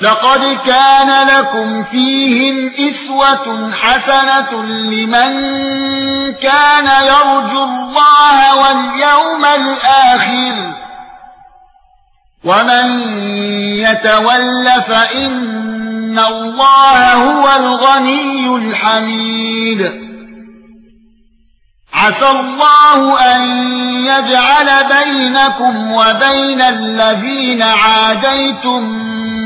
لقد كان لكم فيهم إسوة حسنة لمن كان يرجو الله واليوم الآخر. ومن يتول فإن الله هو الغني الحميد. عسى الله أن يجعل بينكم وبين الذين عاديتم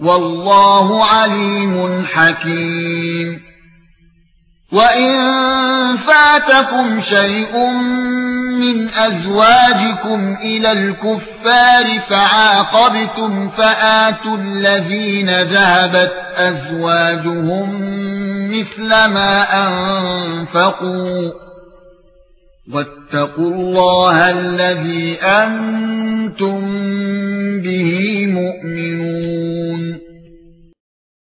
والله عليم حكيم. وإن فاتكم شيء من أزواجكم إلى الكفار فعاقبتم فآتوا الذين ذهبت أزواجهم مثل ما أنفقوا. واتقوا الله الذي أنتم به